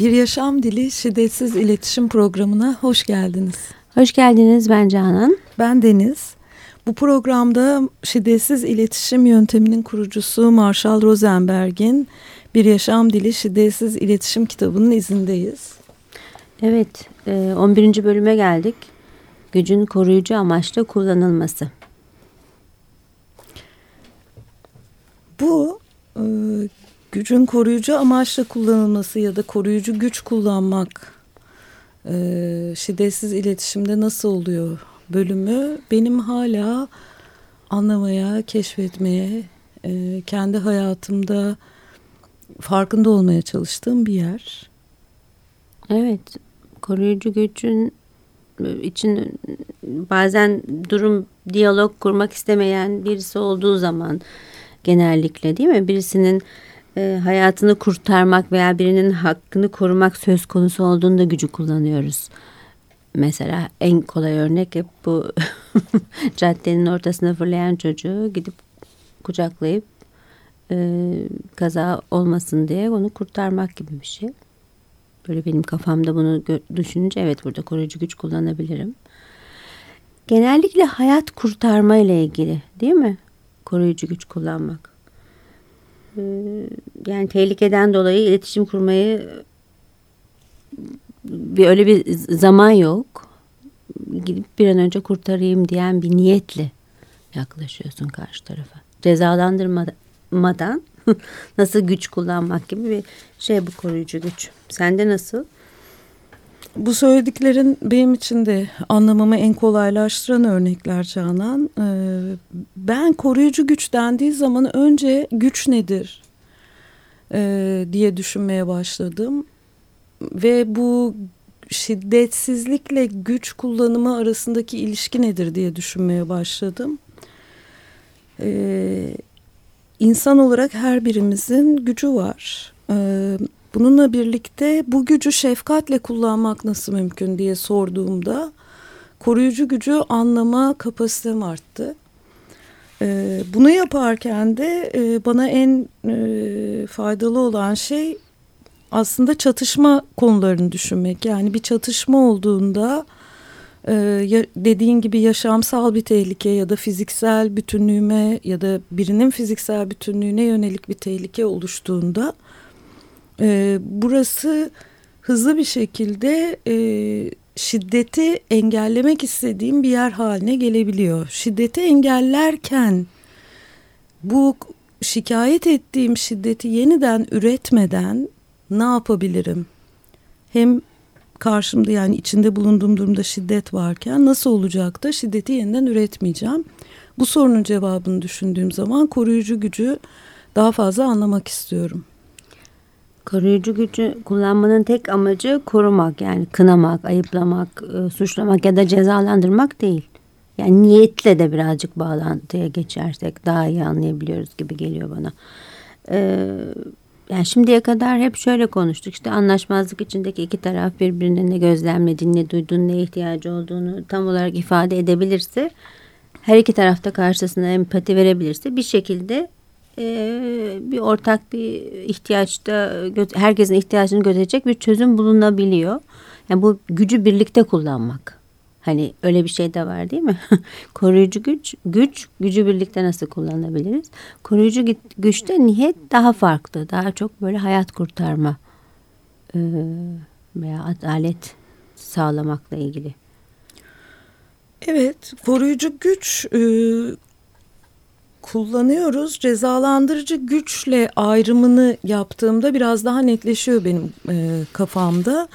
Bir Yaşam Dili Şiddetsiz İletişim Programı'na hoş geldiniz. Hoş geldiniz ben Canan. Ben Deniz. Bu programda şiddetsiz iletişim yönteminin kurucusu Marshall Rosenberg'in Bir Yaşam Dili Şiddetsiz İletişim kitabının izindeyiz. Evet, 11. E, bölüme geldik. Gücün koruyucu amaçla kullanılması. Bu e, gücün koruyucu amaçla kullanılması ya da koruyucu güç kullanmak e, şiddetsiz iletişimde nasıl oluyor bölümü benim hala anlamaya, keşfetmeye, e, kendi hayatımda farkında olmaya çalıştığım bir yer. Evet, koruyucu gücün için bazen durum diyalog kurmak istemeyen birisi olduğu zaman genellikle değil mi? Birisinin e, hayatını kurtarmak veya birinin hakkını korumak söz konusu olduğunda gücü kullanıyoruz. Mesela en kolay örnek hep bu caddenin ortasına fırlayan çocuğu gidip kucaklayıp e, kaza olmasın diye onu kurtarmak gibi bir şey. Böyle benim kafamda bunu düşününce evet burada koruyucu güç kullanabilirim. Genellikle hayat kurtarma ile ilgili değil mi? Koruyucu güç kullanmak. Yani tehlikeden dolayı iletişim kurmayı bir öyle bir zaman yok. Gidip bir an önce kurtarayım diyen bir niyetle yaklaşıyorsun karşı tarafa. Cezalandırmadan nasıl güç kullanmak gibi bir şey bu koruyucu güç. Sende nasıl? Bu söylediklerin benim için de anlamamı en kolaylaştıran örnekler Canan. Ee, ben koruyucu güç dendiği zaman önce güç nedir ee, diye düşünmeye başladım. Ve bu şiddetsizlikle güç kullanımı arasındaki ilişki nedir diye düşünmeye başladım. Ee, insan olarak her birimizin gücü var. Ee, bununla birlikte bu gücü şefkatle kullanmak nasıl mümkün diye sorduğumda koruyucu gücü anlama kapasitem arttı. Ee, bunu yaparken de e, bana en e, faydalı olan şey aslında çatışma konularını düşünmek. Yani bir çatışma olduğunda e, dediğin gibi yaşamsal bir tehlike ya da fiziksel bütünlüğüme ya da birinin fiziksel bütünlüğüne yönelik bir tehlike oluştuğunda e, burası hızlı bir şekilde e, şiddeti engellemek istediğim bir yer haline gelebiliyor. Şiddeti engellerken bu şikayet ettiğim şiddeti yeniden üretmeden ne yapabilirim? Hem karşımda yani içinde bulunduğum durumda şiddet varken nasıl olacak da şiddeti yeniden üretmeyeceğim. Bu sorunun cevabını düşündüğüm zaman koruyucu gücü daha fazla anlamak istiyorum. Koruyucu gücü kullanmanın tek amacı korumak yani kınamak, ayıplamak, e, suçlamak ya da cezalandırmak değil. Yani niyetle de birazcık bağlantıya geçersek daha iyi anlayabiliyoruz gibi geliyor bana. Ee, yani şimdiye kadar hep şöyle konuştuk. İşte anlaşmazlık içindeki iki taraf birbirine ne gözlemlediğini, ne duyduğunu, ne ihtiyacı olduğunu tam olarak ifade edebilirse her iki tarafta karşısına empati verebilirse bir şekilde bir ortak bir ihtiyaçta herkesin ihtiyacını gözetecek bir çözüm bulunabiliyor. Yani bu gücü birlikte kullanmak. Hani öyle bir şey de var değil mi? Koruyucu güç, güç, gücü birlikte nasıl kullanabiliriz? Koruyucu güçte niyet daha farklı. Daha çok böyle hayat kurtarma veya adalet sağlamakla ilgili. Evet, koruyucu güç e, kullanıyoruz. Cezalandırıcı güçle ayrımını yaptığımda biraz daha netleşiyor benim e, kafamda.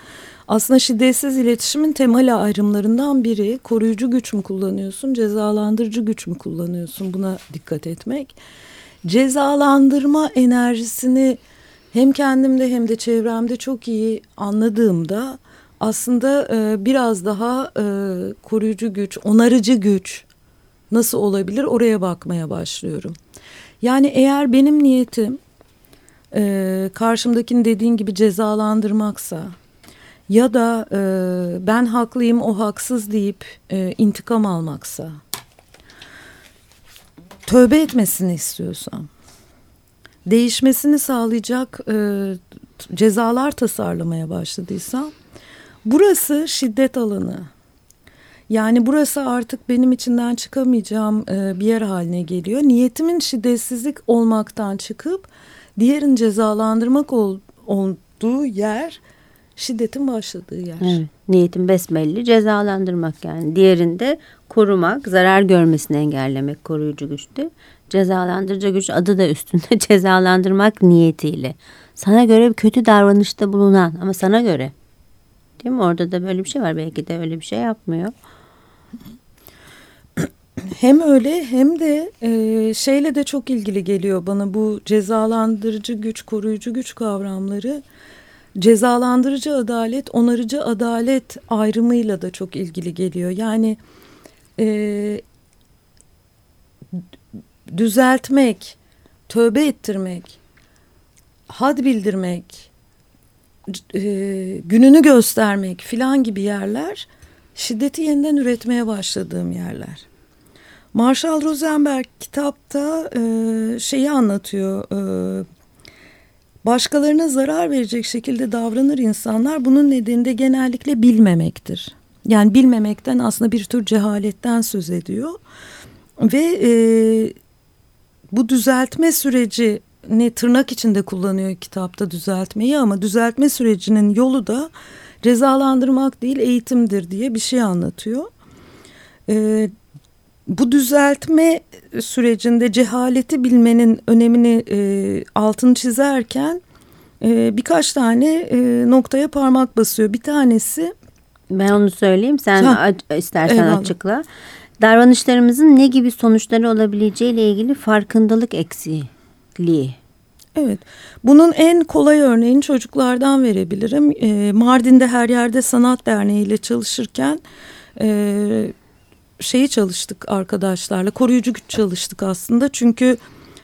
Aslında şiddetsiz iletişimin temel ayrımlarından biri koruyucu güç mü kullanıyorsun, cezalandırıcı güç mü kullanıyorsun buna dikkat etmek. Cezalandırma enerjisini hem kendimde hem de çevremde çok iyi anladığımda aslında e, biraz daha e, koruyucu güç, onarıcı güç nasıl olabilir oraya bakmaya başlıyorum. Yani eğer benim niyetim e, karşımdakini dediğin gibi cezalandırmaksa ya da e, ben haklıyım o haksız deyip e, intikam almaksa tövbe etmesini istiyorsam değişmesini sağlayacak e, cezalar tasarlamaya başladıysam burası şiddet alanı. Yani burası artık benim içinden çıkamayacağım e, bir yer haline geliyor. Niyetimin şiddetsizlik olmaktan çıkıp diğerin cezalandırmak ol, olduğu yer şiddetin başladığı yer. Evet, niyetin besbelli cezalandırmak yani. Diğerinde korumak, zarar görmesini engellemek koruyucu güçtü. Cezalandırıcı güç adı da üstünde cezalandırmak niyetiyle. Sana göre kötü davranışta bulunan ama sana göre. Değil mi? Orada da böyle bir şey var. Belki de öyle bir şey yapmıyor. Hem öyle hem de e, şeyle de çok ilgili geliyor bana bu cezalandırıcı güç, koruyucu güç kavramları cezalandırıcı adalet, onarıcı adalet ayrımıyla da çok ilgili geliyor. Yani e, düzeltmek, tövbe ettirmek, had bildirmek, e, gününü göstermek filan gibi yerler şiddeti yeniden üretmeye başladığım yerler. Marshall Rosenberg kitapta e, şeyi anlatıyor. E, başkalarına zarar verecek şekilde davranır insanlar. Bunun nedeni de genellikle bilmemektir. Yani bilmemekten aslında bir tür cehaletten söz ediyor. Ve e, bu düzeltme süreci ne tırnak içinde kullanıyor kitapta düzeltmeyi ama düzeltme sürecinin yolu da cezalandırmak değil eğitimdir diye bir şey anlatıyor. E, bu düzeltme sürecinde cehaleti bilmenin önemini e, altını çizerken e, birkaç tane e, noktaya parmak basıyor. Bir tanesi ben onu söyleyeyim sen ha, istersen eyvallah. açıkla. Davranışlarımızın ne gibi sonuçları olabileceği ile ilgili farkındalık eksikliği. Evet. Bunun en kolay örneğini çocuklardan verebilirim. E, Mardin'de Her Yerde Sanat Derneği ile çalışırken e, şeyi çalıştık arkadaşlarla. Koruyucu güç çalıştık aslında. Çünkü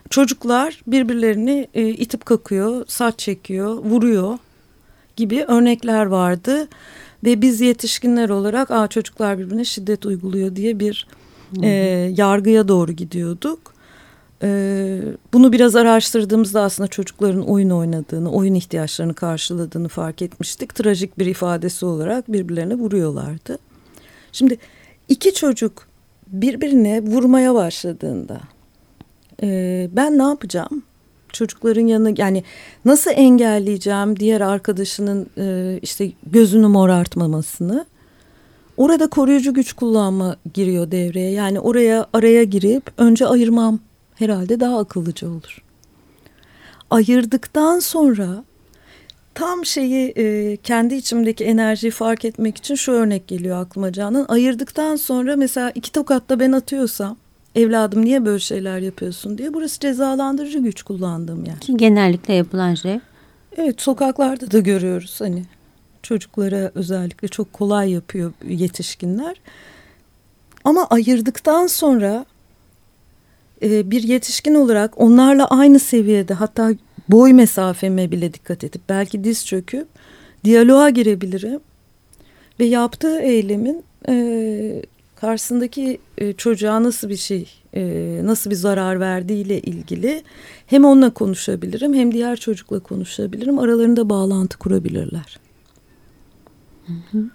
çocuklar birbirlerini e, itip kakıyor, saç çekiyor, vuruyor gibi örnekler vardı. Ve biz yetişkinler olarak Aa, çocuklar birbirine şiddet uyguluyor diye bir e, yargıya doğru gidiyorduk. E, bunu biraz araştırdığımızda aslında çocukların oyun oynadığını, oyun ihtiyaçlarını karşıladığını fark etmiştik. Trajik bir ifadesi olarak birbirlerine vuruyorlardı. Şimdi iki çocuk birbirine vurmaya başladığında e, ben ne yapacağım? Çocukların yanına yani nasıl engelleyeceğim diğer arkadaşının e, işte gözünü morartmamasını? Orada koruyucu güç kullanma giriyor devreye. Yani oraya araya girip önce ayırmam herhalde daha akıllıca olur. Ayırdıktan sonra tam şeyi e, kendi içimdeki enerjiyi fark etmek için şu örnek geliyor aklıma Canan. Ayırdıktan sonra mesela iki tokatta ben atıyorsam evladım niye böyle şeyler yapıyorsun diye burası cezalandırıcı güç kullandığım yer. Ki genellikle yapılan şey. Evet sokaklarda da görüyoruz hani çocuklara özellikle çok kolay yapıyor yetişkinler. Ama ayırdıktan sonra e, bir yetişkin olarak onlarla aynı seviyede hatta boy mesafeme bile dikkat edip belki diz çöküp diyaloğa girebilirim. Ve yaptığı eylemin e, karşısındaki e, çocuğa nasıl bir şey, e, nasıl bir zarar verdiğiyle ilgili hem onunla konuşabilirim hem diğer çocukla konuşabilirim. Aralarında bağlantı kurabilirler.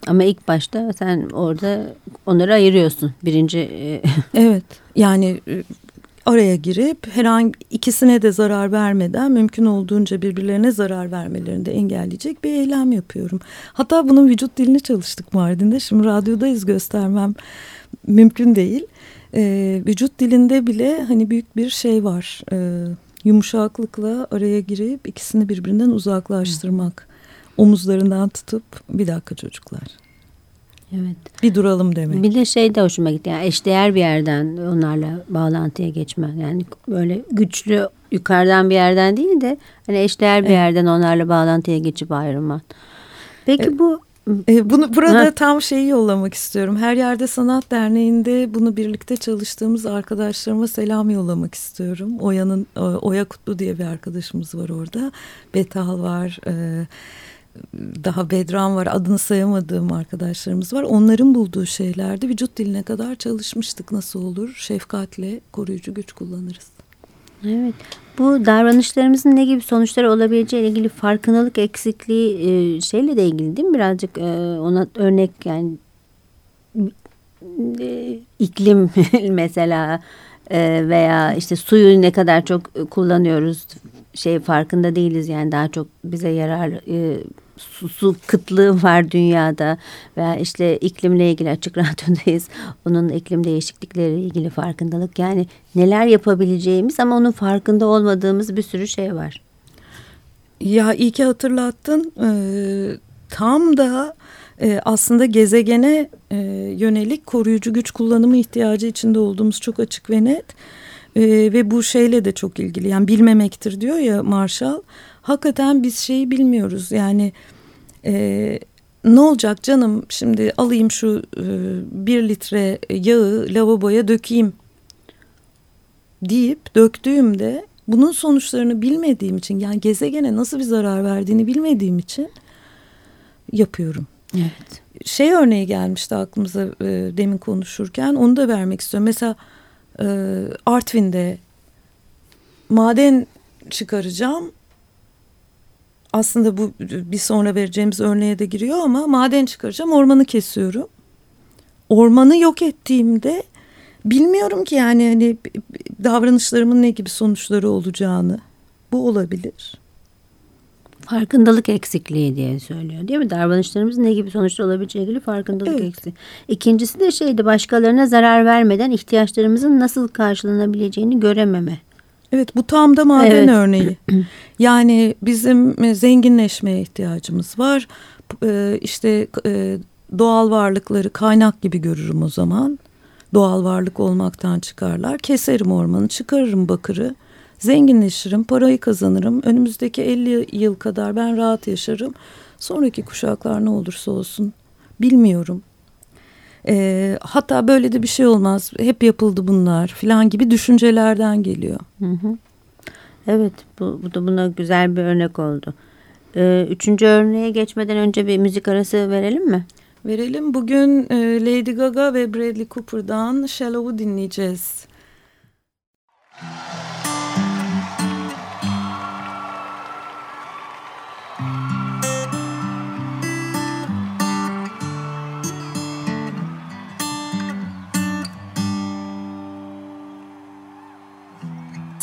Ama ilk başta sen orada onları ayırıyorsun. Birinci... E... evet yani e, araya girip herhangi ikisine de zarar vermeden mümkün olduğunca birbirlerine zarar vermelerini de engelleyecek bir eylem yapıyorum. Hatta bunun vücut dilini çalıştık Mardin'de. Şimdi radyodayız göstermem mümkün değil. Ee, vücut dilinde bile hani büyük bir şey var. Ee, yumuşaklıkla araya girip ikisini birbirinden uzaklaştırmak. Omuzlarından tutup bir dakika çocuklar Evet. Bir duralım demek. Bir de şey de hoşuma gitti. Yani eşdeğer bir yerden onlarla bağlantıya geçme. Yani böyle güçlü yukarıdan bir yerden değil de hani eşdeğer bir evet. yerden onlarla bağlantıya geçip ayrılman. Peki evet. bu e, bunu burada ha. tam şeyi yollamak istiyorum. Her yerde sanat derneğinde bunu birlikte çalıştığımız arkadaşlarıma selam yollamak istiyorum. Oya'nın Oya Kutlu diye bir arkadaşımız var orada. Betal var. E, daha Bedran var adını sayamadığım arkadaşlarımız var. Onların bulduğu şeylerde vücut diline kadar çalışmıştık nasıl olur şefkatle koruyucu güç kullanırız. Evet. Bu davranışlarımızın ne gibi sonuçları olabileceği ile ilgili farkındalık eksikliği e, şeyle de ilgili değil mi? Birazcık e, ona örnek yani e, iklim mesela veya işte suyu ne kadar çok kullanıyoruz şey farkında değiliz yani daha çok bize yarar su, su kıtlığı var dünyada veya işte iklimle ilgili açık radyodayız. Onun iklim değişiklikleriyle ilgili farkındalık yani neler yapabileceğimiz ama onun farkında olmadığımız bir sürü şey var. Ya iyi ki hatırlattın. Ee, tam da e, aslında gezegene e, yönelik koruyucu güç kullanımı ihtiyacı içinde olduğumuz çok açık ve net. E, ve bu şeyle de çok ilgili yani bilmemektir diyor ya Marshall hakikaten biz şeyi bilmiyoruz. Yani e, ne olacak canım şimdi alayım şu e, bir litre yağı lavaboya dökeyim deyip döktüğümde bunun sonuçlarını bilmediğim için yani gezegene nasıl bir zarar verdiğini bilmediğim için yapıyorum. Evet. Şey örneği gelmişti aklımıza e, demin konuşurken onu da vermek istiyorum. Mesela e, Artvin'de maden çıkaracağım aslında bu bir sonra vereceğimiz örneğe de giriyor ama maden çıkaracağım ormanı kesiyorum. Ormanı yok ettiğimde bilmiyorum ki yani hani davranışlarımın ne gibi sonuçları olacağını. Bu olabilir. Farkındalık eksikliği diye söylüyor değil mi? Davranışlarımızın ne gibi sonuçlar olabileceği ilgili farkındalık evet. eksikliği. İkincisi de şeydi başkalarına zarar vermeden ihtiyaçlarımızın nasıl karşılanabileceğini görememe. Evet bu tam da maden evet. örneği. Yani bizim e, zenginleşmeye ihtiyacımız var. E, işte e, doğal varlıkları kaynak gibi görürüm o zaman. Doğal varlık olmaktan çıkarlar. Keserim ormanı, çıkarırım bakırı. Zenginleşirim, parayı kazanırım. Önümüzdeki 50 yıl kadar ben rahat yaşarım. Sonraki kuşaklar ne olursa olsun bilmiyorum. E, hatta böyle de bir şey olmaz. Hep yapıldı bunlar filan gibi düşüncelerden geliyor. Hı hı. Evet bu, bu da buna güzel bir örnek oldu. Ee, üçüncü örneğe geçmeden önce bir müzik arası verelim mi? Verelim. Bugün e, Lady Gaga ve Bradley Cooper'dan Shallow'u dinleyeceğiz.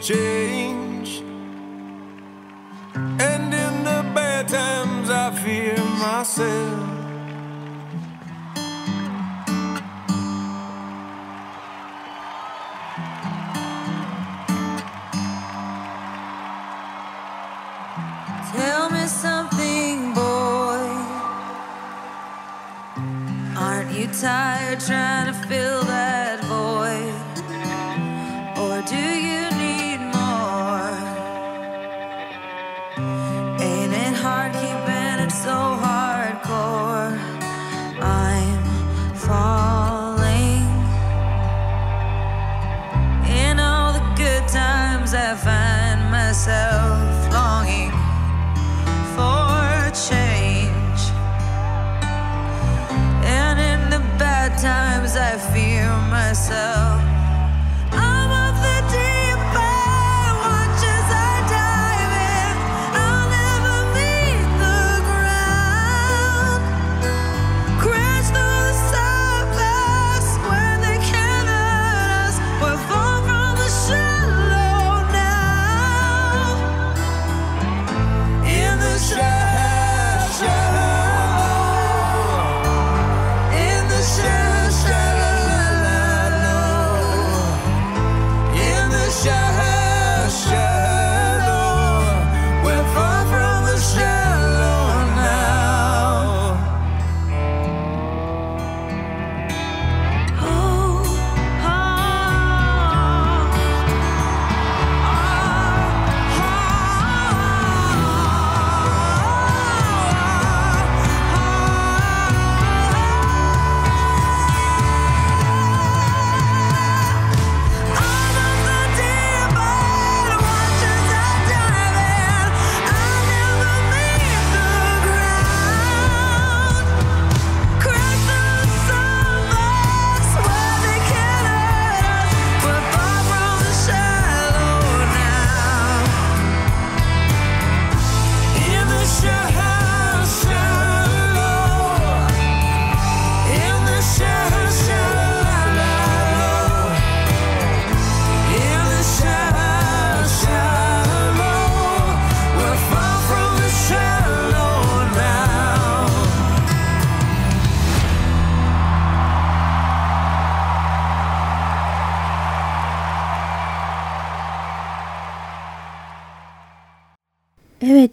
change. And in the bad times, I fear myself.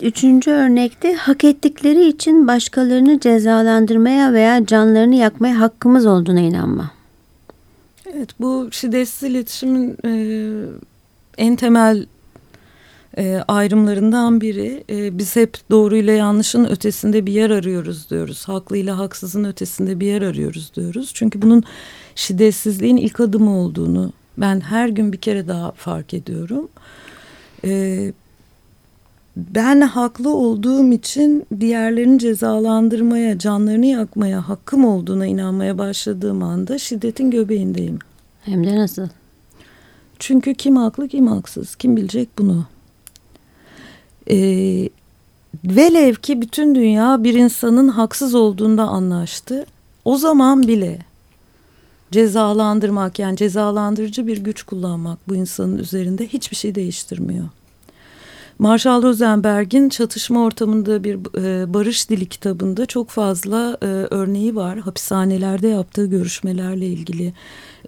Evet, üçüncü örnekte hak ettikleri için başkalarını cezalandırmaya veya canlarını yakmaya hakkımız olduğuna inanma. Evet, bu şiddetsiz iletişimin e, en temel e, ayrımlarından biri. E, biz hep doğruyla yanlışın ötesinde bir yer arıyoruz diyoruz. Haklıyla haksızın ötesinde bir yer arıyoruz diyoruz. Çünkü bunun şiddetsizliğin ilk adımı olduğunu ben her gün bir kere daha fark ediyorum. E, ben haklı olduğum için diğerlerini cezalandırmaya, canlarını yakmaya hakkım olduğuna inanmaya başladığım anda şiddetin göbeğindeyim. Hem de nasıl? Çünkü kim haklı kim haksız kim bilecek bunu? Ee, velev ki bütün dünya bir insanın haksız olduğunda anlaştı. O zaman bile cezalandırmak yani cezalandırıcı bir güç kullanmak bu insanın üzerinde hiçbir şey değiştirmiyor. Marshall Rosenberg'in çatışma ortamında bir e, barış dili kitabında çok fazla e, örneği var. Hapishanelerde yaptığı görüşmelerle ilgili.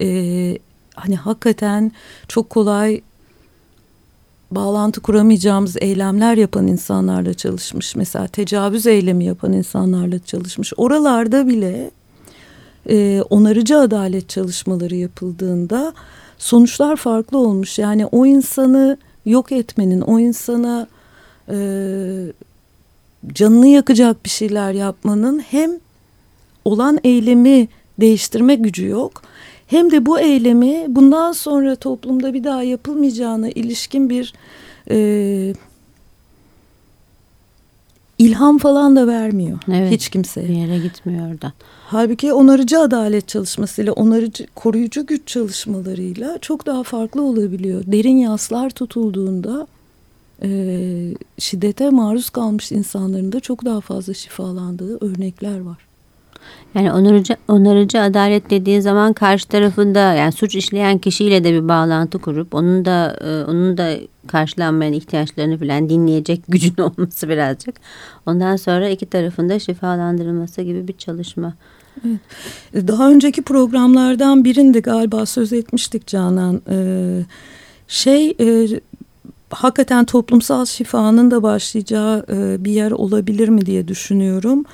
E, hani hakikaten çok kolay bağlantı kuramayacağımız eylemler yapan insanlarla çalışmış. Mesela tecavüz eylemi yapan insanlarla çalışmış. Oralarda bile e, onarıcı adalet çalışmaları yapıldığında sonuçlar farklı olmuş. Yani o insanı yok etmenin, o insana e, canını yakacak bir şeyler yapmanın hem olan eylemi değiştirme gücü yok. Hem de bu eylemi bundan sonra toplumda bir daha yapılmayacağına ilişkin bir e, ilham falan da vermiyor evet, hiç kimse. Bir yere gitmiyor oradan. Halbuki onarıcı adalet çalışmasıyla, onarıcı, koruyucu güç çalışmalarıyla çok daha farklı olabiliyor. Derin yaslar tutulduğunda e, şiddete maruz kalmış insanların da çok daha fazla şifalandığı örnekler var. Yani onarıcı, onarıcı adalet dediği zaman karşı tarafında yani suç işleyen kişiyle de bir bağlantı kurup onun da e, onun da karşılanmayan ihtiyaçlarını falan dinleyecek gücün olması birazcık. Ondan sonra iki tarafında şifalandırılması gibi bir çalışma. Evet. E, daha önceki programlardan birinde galiba söz etmiştik Canan. Ee, şey e, hakikaten toplumsal şifanın da başlayacağı e, bir yer olabilir mi diye düşünüyorum.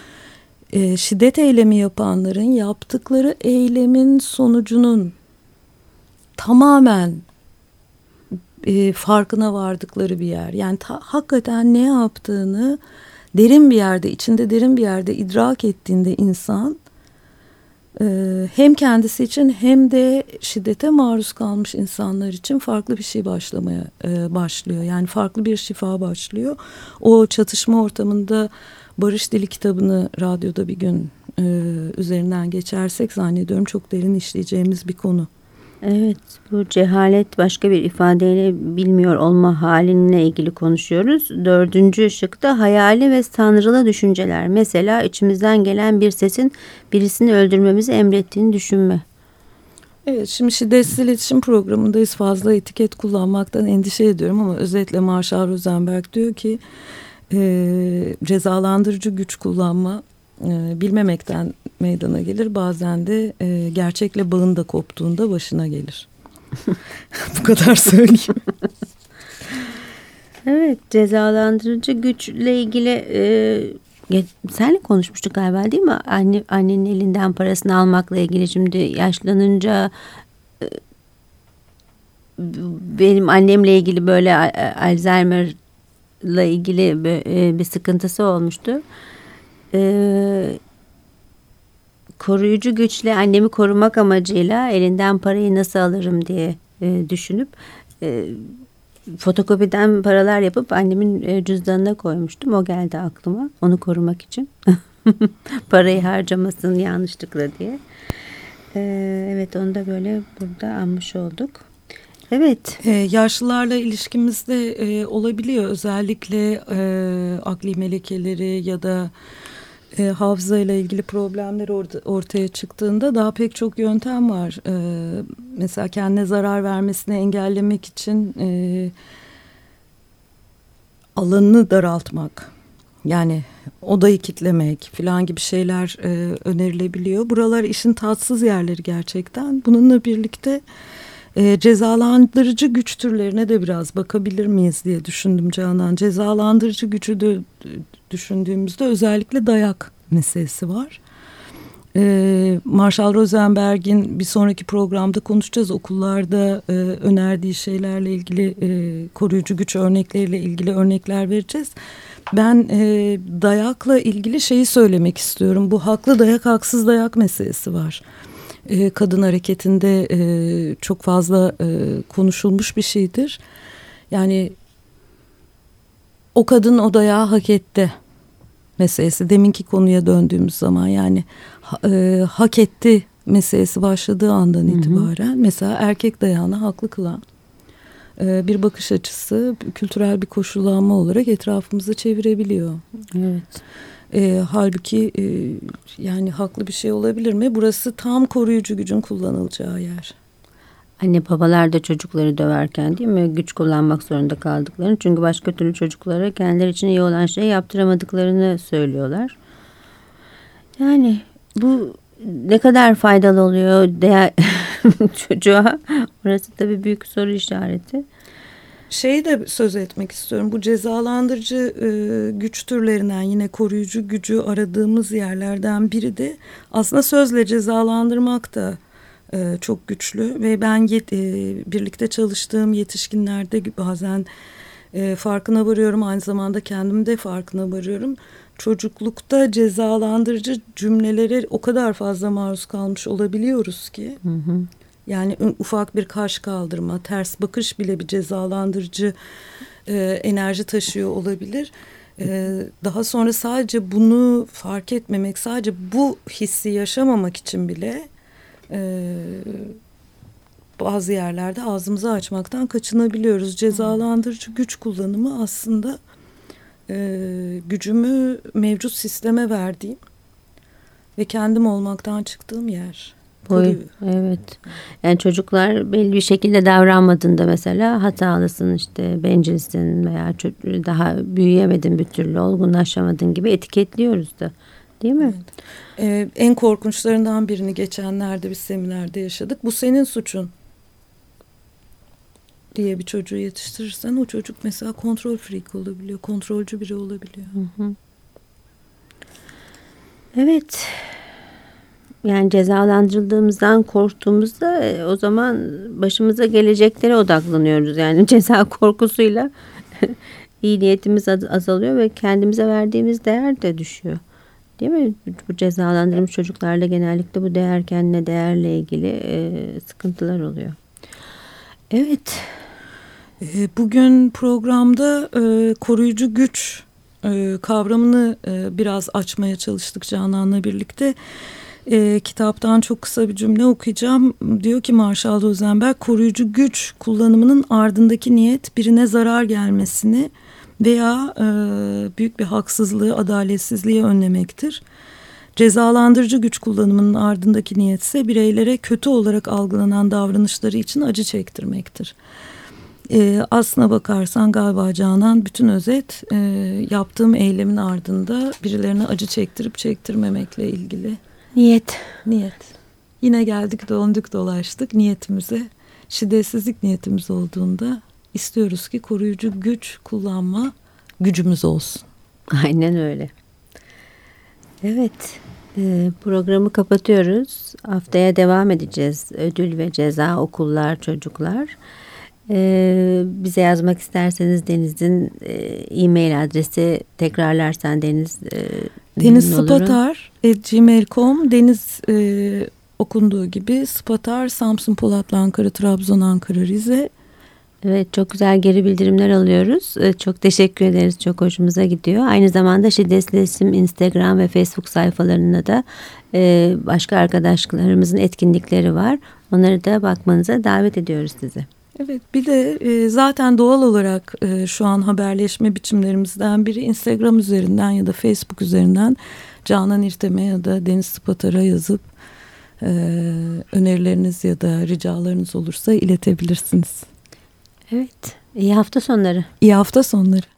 E, şiddet eylemi yapanların yaptıkları eylemin sonucunun tamamen e, farkına vardıkları bir yer. Yani ta, hakikaten ne yaptığını derin bir yerde, içinde derin bir yerde idrak ettiğinde insan ee, hem kendisi için hem de şiddete maruz kalmış insanlar için farklı bir şey başlamaya e, başlıyor. Yani farklı bir şifa başlıyor. O çatışma ortamında Barış Dili kitabını radyoda bir gün e, üzerinden geçersek zannediyorum çok derin işleyeceğimiz bir konu. Evet bu cehalet başka bir ifadeyle bilmiyor olma halinle ilgili konuşuyoruz. Dördüncü ışıkta hayali ve tanrılı düşünceler. Mesela içimizden gelen bir sesin birisini öldürmemizi emrettiğini düşünme. Evet şimdi şiddetsiz iletişim programındayız fazla etiket kullanmaktan endişe ediyorum ama özetle Marshall Rosenberg diyor ki e, cezalandırıcı güç kullanma e, bilmemekten meydana gelir. Bazen de e, gerçekle bağın da koptuğunda başına gelir. Bu kadar söyleyeyim. evet cezalandırıcı güçle ilgili e, senle konuşmuştuk galiba değil mi? Anne, annenin elinden parasını almakla ilgili şimdi yaşlanınca e, benim annemle ilgili böyle Alzheimer'la ilgili bir, e, bir sıkıntısı olmuştu e, koruyucu güçle annemi korumak amacıyla elinden parayı nasıl alırım diye e, düşünüp fotokopiden paralar yapıp annemin cüzdanına koymuştum. O geldi aklıma onu korumak için. Parayı harcamasın yanlışlıkla diye. Evet onu da böyle burada anmış olduk. Evet. Ee, yaşlılarla ilişkimizde e, olabiliyor. Özellikle e, akli melekeleri ya da e, hafıza ile ilgili problemler orada, ortaya çıktığında daha pek çok yöntem var. E, mesela kendine zarar vermesini engellemek için e, alanını daraltmak. Yani odayı kitlemek falan gibi şeyler e, önerilebiliyor. Buralar işin tatsız yerleri gerçekten. Bununla birlikte E, cezalandırıcı güç türlerine de biraz bakabilir miyiz diye düşündüm Canan. Cezalandırıcı gücü de düşündüğümüzde özellikle dayak meselesi var. E, Marshall Rosenberg'in bir sonraki programda konuşacağız. Okullarda e, önerdiği şeylerle ilgili e, koruyucu güç örnekleriyle ilgili örnekler vereceğiz. Ben e, dayakla ilgili şeyi söylemek istiyorum. Bu haklı dayak haksız dayak meselesi var. E, kadın hareketinde e, çok fazla e, konuşulmuş bir şeydir. Yani o kadın o dayağı hak etti meselesi. Deminki konuya döndüğümüz zaman yani e, hak etti meselesi başladığı andan itibaren hı hı. mesela erkek dayağını haklı kılan e, bir bakış açısı kültürel bir koşullanma olarak etrafımızı çevirebiliyor. Evet. E, halbuki e, yani haklı bir şey olabilir mi? Burası tam koruyucu gücün kullanılacağı yer. Anne babalar da çocukları döverken değil mi güç kullanmak zorunda kaldıklarını çünkü başka türlü çocuklara kendileri için iyi olan şeyi yaptıramadıklarını söylüyorlar. Yani bu ne kadar faydalı oluyor değer çocuğa orası tabii büyük soru işareti. Şeyi de söz etmek istiyorum. Bu cezalandırıcı e, güç türlerinden yine koruyucu gücü aradığımız yerlerden biri de aslında sözle cezalandırmak da e, çok güçlü ve ben yet, e, birlikte çalıştığım yetişkinlerde bazen e, farkına varıyorum aynı zamanda kendim de farkına varıyorum. Çocuklukta cezalandırıcı cümlelere o kadar fazla maruz kalmış olabiliyoruz ki. Hı hı. Yani ufak bir kaş kaldırma, ters bakış bile bir cezalandırıcı e, enerji taşıyor olabilir. E, daha sonra sadece bunu fark etmemek, sadece bu hissi yaşamamak için bile e, bazı yerlerde ağzımızı açmaktan kaçınabiliyoruz. Cezalandırıcı güç kullanımı aslında e, gücümü mevcut sisteme verdiğim ve kendim olmaktan çıktığım yer. Boy, evet. Yani çocuklar belli bir şekilde davranmadığında mesela hatalısın işte bencilsin veya daha büyüyemedin bir türlü olgunlaşamadın gibi etiketliyoruz da. Değil mi? Evet. Ee, en korkunçlarından birini geçenlerde bir seminerde yaşadık. Bu senin suçun diye bir çocuğu yetiştirirsen o çocuk mesela kontrol freak olabiliyor. Kontrolcü biri olabiliyor. Hı hı. Evet. Yani cezalandırıldığımızdan korktuğumuzda e, o zaman başımıza geleceklere odaklanıyoruz. Yani ceza korkusuyla iyi niyetimiz azalıyor ve kendimize verdiğimiz değer de düşüyor. Değil mi? Bu cezalandırılmış çocuklarla genellikle bu değer kendine değerle ilgili e, sıkıntılar oluyor. Evet. E, bugün programda koruyucu güç kavramını biraz açmaya çalıştık Canan'la birlikte. E, kitaptan çok kısa bir cümle okuyacağım. Diyor ki Marshall Rosenberg koruyucu güç kullanımının ardındaki niyet birine zarar gelmesini veya e, büyük bir haksızlığı, adaletsizliği önlemektir. Cezalandırıcı güç kullanımının ardındaki niyet ise bireylere kötü olarak algılanan davranışları için acı çektirmektir. E, aslına bakarsan galiba Canan bütün özet e, yaptığım eylemin ardında birilerine acı çektirip çektirmemekle ilgili. Niyet. Niyet. Yine geldik döndük dolaştık niyetimize. Şiddetsizlik niyetimiz olduğunda istiyoruz ki koruyucu güç kullanma gücümüz olsun. Aynen öyle. Evet e, programı kapatıyoruz. Haftaya devam edeceğiz. Ödül ve ceza okullar çocuklar. E, bize yazmak isterseniz Deniz'in e, e-mail adresi tekrarlarsan Deniz. Deniz Spatar gmail.com Deniz okunduğu gibi Spatar Samsun Polatlı Ankara Trabzon Ankara Rize Evet çok güzel geri bildirimler alıyoruz. Ee, çok teşekkür ederiz. Çok hoşumuza gidiyor. Aynı zamanda Şiddetli İsim Instagram ve Facebook sayfalarında da e, başka arkadaşlarımızın etkinlikleri var. Onları da bakmanıza davet ediyoruz sizi. Evet bir de e, zaten doğal olarak e, şu an haberleşme biçimlerimizden biri Instagram üzerinden ya da Facebook üzerinden Canan İrtem'e ya da Deniz Spatar'a yazıp önerileriniz ya da ricalarınız olursa iletebilirsiniz. Evet. İyi hafta sonları. İyi hafta sonları.